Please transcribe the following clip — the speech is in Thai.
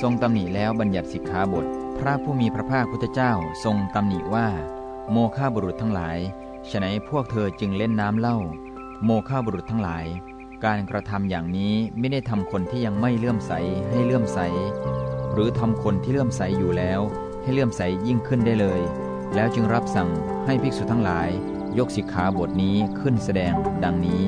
ทรงตำหนิแล้วบัญญัติสิกขาบท พระผู้มีพระภาคพุทธเจ้าทรงตำหนิว่า โมฆะบุรุษทั้งหลายฉนัยนพวกเธอจึงเล่นน้ำเล่า โมฆะบุรุษทั้งหลาย การกระทำอย่างนี้ไม่ได้ทำคนที่ยังไม่เลื่อมใสให้เลื่อมใส หรือทำคนที่เลื่อมใสอยู่แล้ว ให้เลื่อมใสยิ่งขึ้นได้เลย แล้วจึงรับสั่งให้ภิกษุทั้งหลาย ยกสิกขาบทนี้ขึ้นแสดงดังนี้